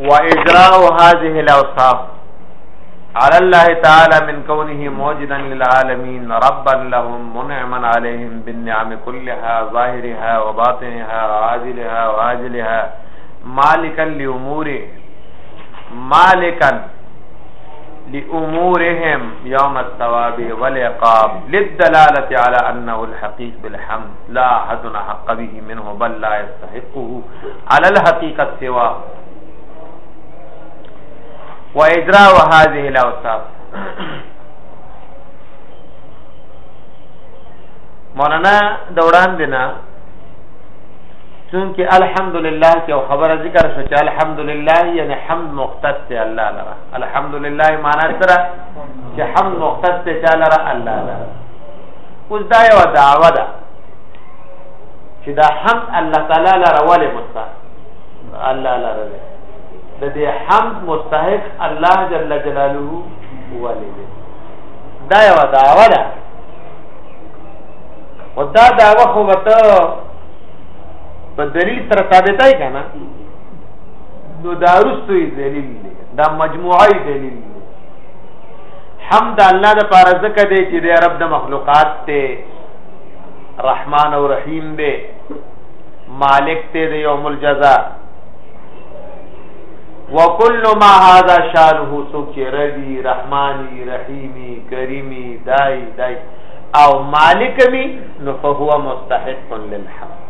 واجراء هذه الاوصاف على الله تعالى من كونه موجدا للعالمين ربا لهم منعما عليهم بالنعم كلها ظاهرها وباطنها عاجلها واجلها مالكا لاموره مالكا لأمورهم يوم الثواب والعقاب للدلالة على أنه الحقيق بالحمد لا أحد حق به منه بل لا يستحقه على الحقيقة سواه و اجراء هذه الاوصاف مولانا دوران دینا چونکہ الحمدللہ کی او خبر ذکر شو چې الحمدللہ یعنی حمد مختص ته الله لرا الحمدلله معنا سره چې حمد مختص ته چاله را الله لا اوس دا یو دعوه ده چې دا حمد الله تعالی لا راواله مستحق الله لا راواله د دې حمد مستحق الله جل جلاله والی دی دا یو دعوه ده او دا دعوه خو وته په دلیل سره ثابتای کنه نو دا رستو دلیل دی دا مجموعی دلیل دی حمد الله د پاره زکه دی چې د رب د مخلوقات ته رحمان او رحیم دی مالک ته د یوم الجزا وکل ما هذا شانه سوچ ربی رحمانی رحیمی کریمی دای دای او مالک می نو فهو مستحق للحمد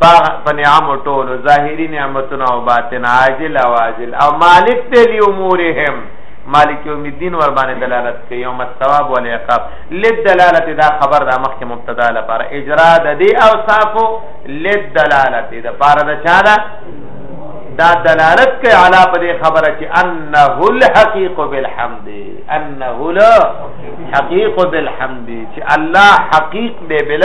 په نعم ټولو ظاهری نعمتونو او باطن عاجل او عاجل او مالک ته لی امورهم مالک یوم الدین ور باندې دلالت کوي یوم الثواب والعقاب للدلالت دا خبر دا مخکې مبتدا لپاره اجرا د دې اوصافو للدلالت دا پاره د چا دا دا دلالت کوي علا په دې خبره چې انه الحقیق بالحمد انه الحقیق بالحمد چې الله حقیق دی بل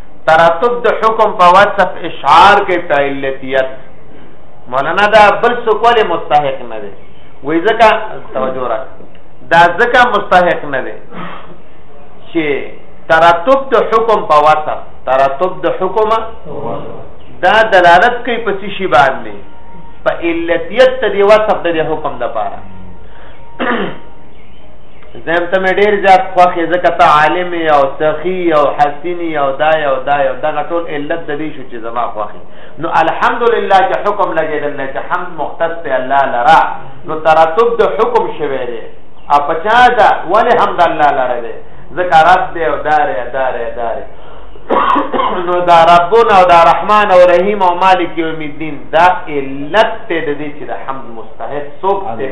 ترتب د حکم په وصف اشعار کې تعلتیت مولانا دا بل څوک ولې مستحق نه دی وای ځکه توجه راک دا ځکه مستحق نه دی چې ترتب د حکم په واسطه ترتب د حکم دا دلالت کوي په څه شی باندې په علتیت د واسطه د حکم د پاره زم ته مې ډیر زیات خوخه ځکه ته عالم او سخی او حسین او دا او دا او دغه ټول علت د دې شو چې زما خوخه نو الحمدلله چې حکم لګیدل نه چې حمد مختص ته الله لرا نو ترتب د حکم شوی دی او پچا دا ولی حمد الله لره دی ځکه رب دی او دار دار دار نو دا ربنا او دا رحمان او رحیم او مالک یوم الدین دا علت ته د دې چې د حمد مستحق څوک دی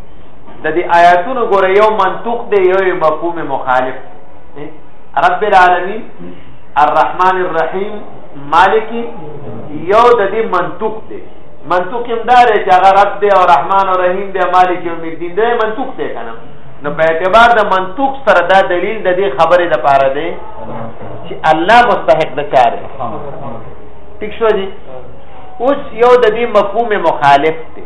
د دې آیاتونو ګوره یو منطوق دی یو مفهوم مخالف دی رب العالمین الرحمن الرحیم مالک یو د دې منطوق دی منطوق هم دا دی چې هغه رب دی او رحمان او رحیم دی مالک یوم الدین دی منطوق دی کنه نو په اعتبار د منطوق سره دا دلیل د دې خبرې د پاره دی چې الله مستحق د چاره ټیک شو دي اوس یو د دې مفهوم مخالف دی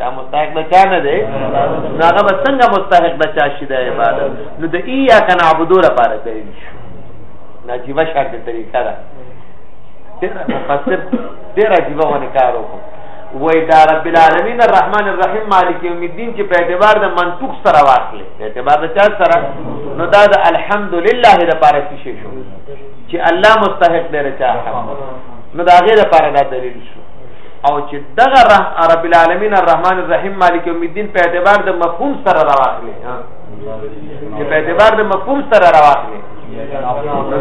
دا مستحق د چا نه دی نو هغه به څنګه مستحق د چا شي د عبادت نو د ایا کنا عبدو لپاره کوي نجیبه شرط طریقه ده ډیر مفسر ډیر عجیبه ونه کار وکړ وای دا رب العالمین الرحمن الرحیم مالک یوم الدین چې په اعتبار د منطوق سره واخلې په اعتبار د چا سره نو دا د الحمدلله لپاره کې شي شو چې الله مستحق دی رچا نو دا غیر لپاره دا دلیل شو او چې دغه رح رب العالمین الرحمن الرحیم مالک یوم الدین په اعتبار د مفهوم سره راوخلې چې په اعتبار د مفهوم سره راوخلې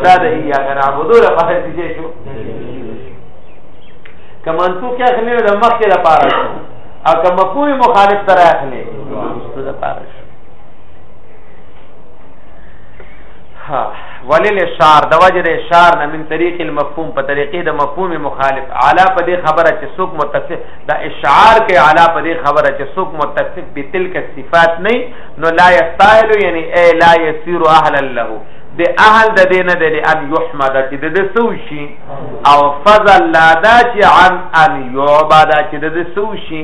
دا د یا غنا عبدو له پاره دي شو کمن تو کې اخلي د مخ کې لپاره شو او کوم مفهوم مخالف سره اخلي د لپاره شو ها ولل اشار د وجه د اشار نه من طریق المفهوم په طریقې د مفهوم مخالف اعلی په دې خبره چې څوک متصف د اشعار کې اعلی په دې خبره چې څوک متصف به تلک صفات نه نو لا یستاهل یعنی ای لا یسیر اهل له د اهل د دینه د ان یحمد چې د د سوشي او فضل لا دا چې عن ان یعبد چې د د سوشي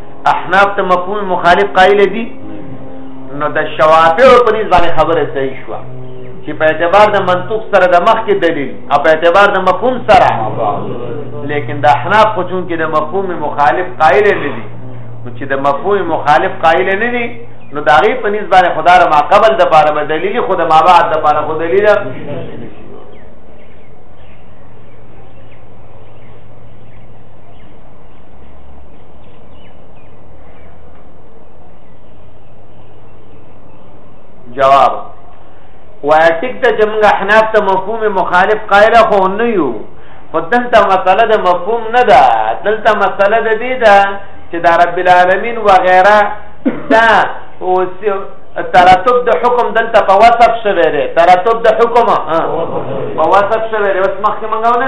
احناف ته مفهوم مخالف قائل دي نو د شوافع په نسبت باندې خبره صحیح شو چې په اعتبار د منطوق سره د مخ کې دلیل او په اعتبار د مفهوم سره لیکن د احناف خو چون کې د مفهوم مخالف قائل نه دي نو چې د مفهوم مخالف قائل نه دي نو دا غي په نسبت باندې خدای را ماقبل د بار به دلیل خو د ما بعد د بار خو دلیل جواب وای ټیک ته چې موږ احناف ته مفهوم مخالف قائل خو نه یو خو دلته مسله د مفهوم نه ده دلته مسله د دې ده چې دا رب العالمین و غیره دا او ترتب د حکم دلته په وصف شوی دی ترتب د حکم په وصف شوی دی اوس مخکې مونږ ونه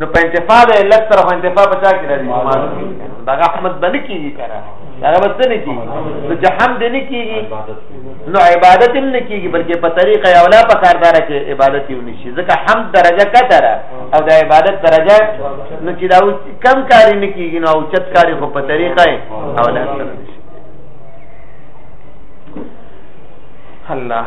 نو په انتفاع د علت سره په انتفاع په چا کې راځي مال کې دا رحمت بل کېږي کنه دا بس نه کېږي نو جهان دې نه کېږي نو عبادت هم نه کېږي بلکې په طریقه یو لا په کاردار کې عبادت یو نشي ځکه حمد درجه کتره او د عبادت درجه نو چې دا کم کاری نه کېږي نو او چت کاری خو په طریقه او لا سره نشي الله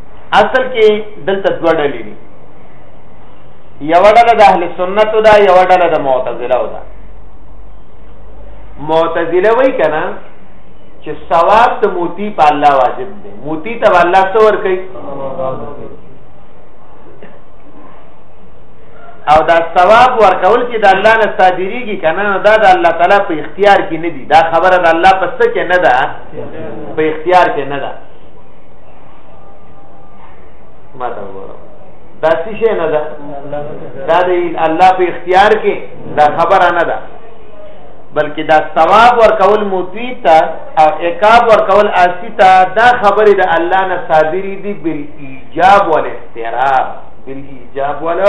اصل کې دلته دوه ډلې دي یو ډله د اهل سنت ده یو ډله د معتزله ده معتزله وای کنه چې ثواب ته موتی په الله واجب دی موتی ته الله څو ور کوي او دا ثواب ورکول چې د الله نه صادریږي کنه نو دا د الله تعالی په اختیار کې نه دي دا خبره د الله په څه کې نه ده په اختیار کې نه ده ما ته وګورم دا څه شي نه ده دا د الله په اختیار کې دا خبره نه ده بلکې دا ثواب ورکول موتی ته او عقاب ورکول آسی ته دا خبره د الله نه صادری دي بل ایجاب ول استرار بل ایجاب ول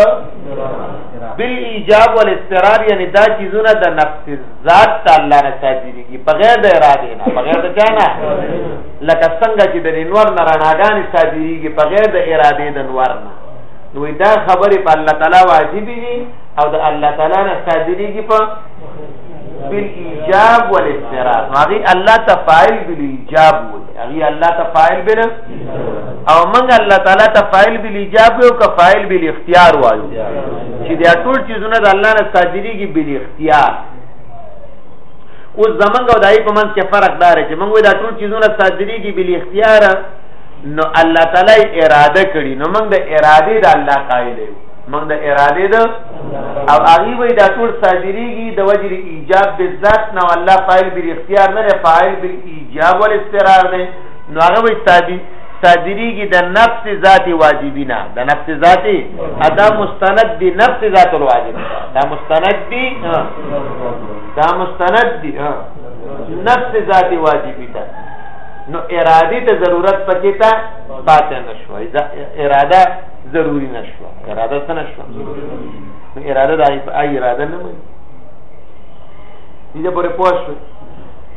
بل ایجاب ول استرار یعنی دا چیزونه د نفس ذات ته الله نه صادریږي بغیر د اراده نه بغیر د چا نه لکه څنګه چې د نور نه رڼاګانې صادریږي په غیر د ارادې د نور نه نو دا خبرې په الله تعالی واجب دي او د الله تعالی نه صادریږي په بل ایجاب ول استراد هغه الله تفاعل بل ایجاب وي هغه الله تفاعل بل او موږ الله تعالی تفاعل بل ایجاب او کفاعل بل اختیار وایو چې دا ټول چیزونه د الله نه صادریږي بل اختیار اوس زمنګ او دای په منځ کې فرق دار چې موږ دا ټول چیزونه صادریږي بل اختیار نو الله تعالی اراده کړی نو موږ د اراده د الله قائل یو موږ د اراده د او هغه وی دا ټول صادریږي د وجر ایجاب بالذات نو الله فاعل بل اختیار نه فاعل بل ایجاب ول استقرار نه نو هغه وی صادری صادریږي د نفس ذاتی واجبینا د نفس ذاتی ادا مستند دی نفس ذات الواجب دا مستند دی دا مستند دی ها نفس ذاتی واجبی تا نو ارادی ته ضرورت پکې تا پاتې نشو اراده ضروری نشو اراده څه نشو نو اراده د ای اراده نه مې دې پورې پوښ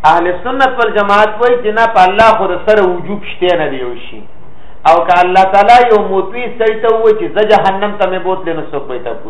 اهل سنت والجماعت وایي چې نه په الله خو سره وجوب شته نه دی وشي او که الله تعالی یو موتوی سړی ته و چې زه جهنم ته مې بوتلې نو څوک به تاسو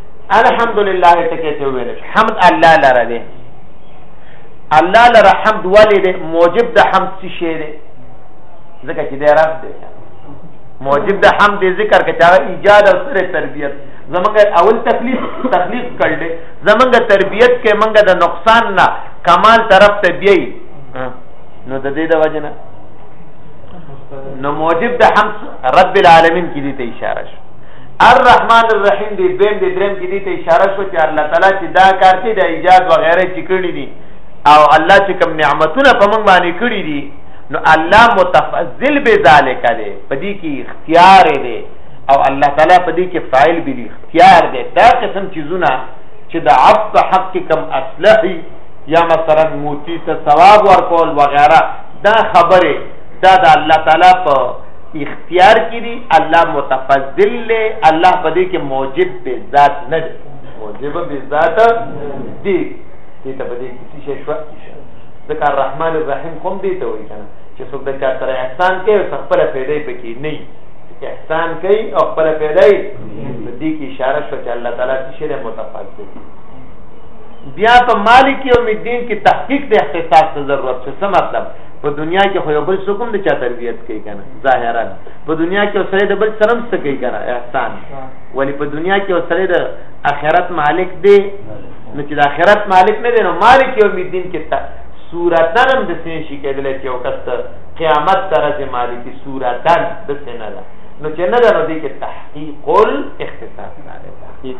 الحمدلله ټکی ته ویل شي حمد الله لره دی الله لره حمد ولې دی موجب د حمد څه شی دی ځکه چې دی رب دی موجب د حمد دی ذکر کې چې هغه ایجاد او سره تربیت زمونږ اول تخلیق تخلیق کړل دی زمونږ تربیت کې مونږ د نقصان نه کمال طرف ته بیایي نو د دې د وجه نه نو موجب د حمد رب العالمین کې دې ته اشاره شو الرحمن الرحیم دی دویم دی دریم کې دې ته اشاره شو چې الله تعالی چې دا کار کوي د ایجاد و غیره چې کړی دي او الله چې کوم نعمتونه په موږ باندې کړی دي نو الله متفضل به ذالک دی په دې کې اختیار دی او الله تعالی په دې کې فاعل به اختیار دی دا قسم چیزونه چې د عفو حق کې کم اصلحي یا مثلا موتی ته ثواب ورکول وغیرہ دا خبره دا د الله تعالی په اختیار کې دي الله متفضل له الله په دې کې موجب به ذات نه دی موجب به ذات دی دې ته په دې کې څه شي شو ځکه الرحمن الرحیم کوم دی ته وایي کنه چې څوک د چا سره احسان کوي او خپل پیدا پکې نه احسان کوي او خپل پیدا یې دې کې اشاره شو چې الله تعالی څه شی متفضل دی بیا په مالک یوم الدین کې تحقیق د احتساب ته ضرورت څه مطلب په دنیا کې خو یو بل څوک هم د چا تربیت کوي کنه ظاهرا په دنیا کې یو سړی د بل سره هم څه کوي کنه احسان ولی په دنیا کې یو سړی د آخرت مالک دی نو چې د آخرت مالک نه دی نو مالک یو دین کې تا صورتن هم د سین شي کېدل چې یو کس قیامت تر ځې مالکی صورتن د سین نه نو چې نه ده نو دې کې تحقیق الاختصاص نه تحقیق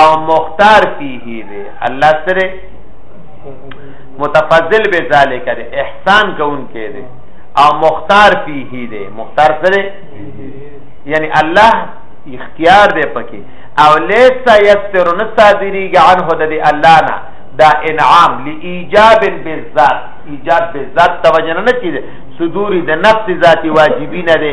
او مختار فيه دی الله سره متفضل به ذالک دی احسان کون کې دی او مختار فيه دی مختار سره یعنی الله اختیار دی پکې او لیس یستر نصادریږي عنه د الله نه دا انعام لایجاب بالذات ایجاب بالذات توجه نه چیز صدور د نفس ذاتی واجبین نه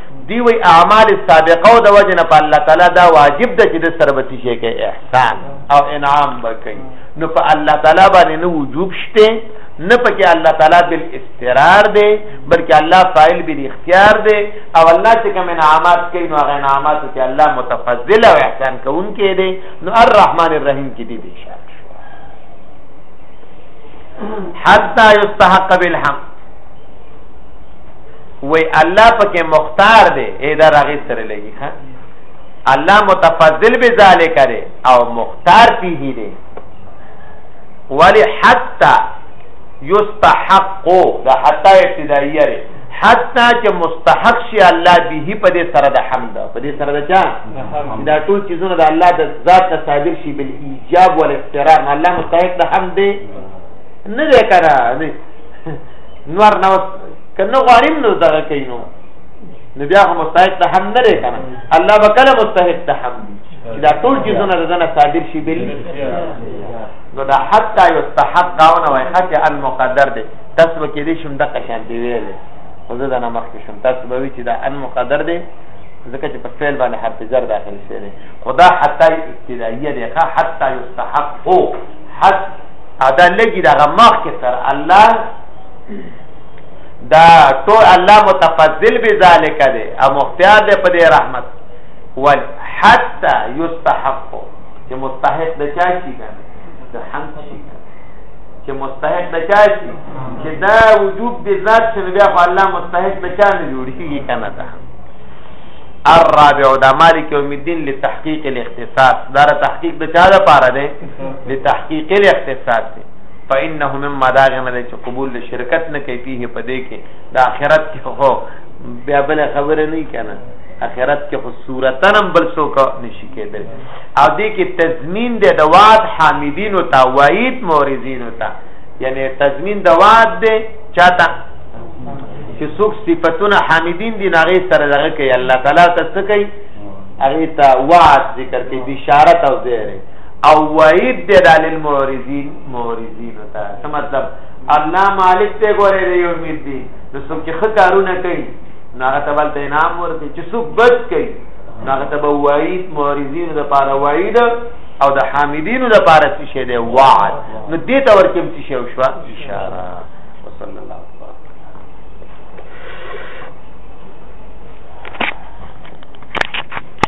دی وی اعمال سابقه او د وجه نه په الله تعالی دا واجب ده چې د سره به شي کې احسان او انعام وکړي نو په الله تعالی باندې نه وجوب شته نه پکې الله تعالی بل استقرار دی بلکې الله فاعل بل اختیار دی او الله چې کوم انعامات کوي نو هغه انعامات چې الله متفضل او احسان کوونکی دی نو الرحمن الرحیم کې دی دی شان حتا یستحق بالحمد وی الله پکې مختار دی اې دا راغی سره لګي ها الله متفضل به ذالک دی او مختار فيه دی ولی حتا یستحق دا حتا ابتدائیه دی حتا چې مستحق شي الله به په دې سره د حمد په دې سره د چا دا ټول چیزونه د الله د ذات ته صادر شي بل ایجاب ول احترام الله مستحق د حمد نه دی کنه نور نو که نه غواړیم نو دغه کوي نو نو بیا خو مستحق ته هم نه دی که نه الله به کله مستحق ته هم وي چې دا ټول څیزونه د ده نه صادر شي بل نو دا حتی یستحق قاونه وایي حتی المقدر دی تاسو به کېدای شم دقه شانتې ویلی خو زه دا نه مخکې شم تاسو به وي چې دا ان مقدر دی ځکه چې په فعل باندې حرف جر داخل شوی دی خدا حتی ابتداییه دی ښه حتی یستحق هو حد ادا لګي دغه مخکې سره الله دا ټول الله متفضل بذالک دی او مختار دی په دې رحمت ول حتا یستحق چې مستحق د چا شي کنه د حمد شي چې مستحق د چا شي چې دا وجوب د ذات شنو بیا خو الله مستحق د چا نه جوړیږي کنه دا الرابع دا مالک یوم الدین لتحقیق الاختصاص دا تحقیق د چا لپاره دی لتحقیق الاختصاص دی فإنه مما داغه نه چې قبول د شرکت نه کوي فيه په دې کې د آخرت کې خو بیا بل خبره نه کنا آخرت کې خو صورتن هم بل څوک نشي کېدل او دې کې تضمین د دوات حامدین او تواید مورزین او تا یعنی تضمین دوات دې چاته چې څوک صفاتونه حامدین دي ناغه سره دغه کوي الله تعالی ته څه کوي هغه ته وعد ذکر کوي بشارت او زیره او وعید دی د للمعرضین معرضین ته څه مطلب الله مالک ته ګورې دی امید دی نو څوک چې ښه کارونه کوي نو هغه ته بل ته انعام ورکړي چې څوک بد کوي نو هغه ته به وعید معرضین د پاره وعید او د حامدینو د پاره څه شه دی وعد نو دې ته ورکم څه شه شو اشاره وصلی الله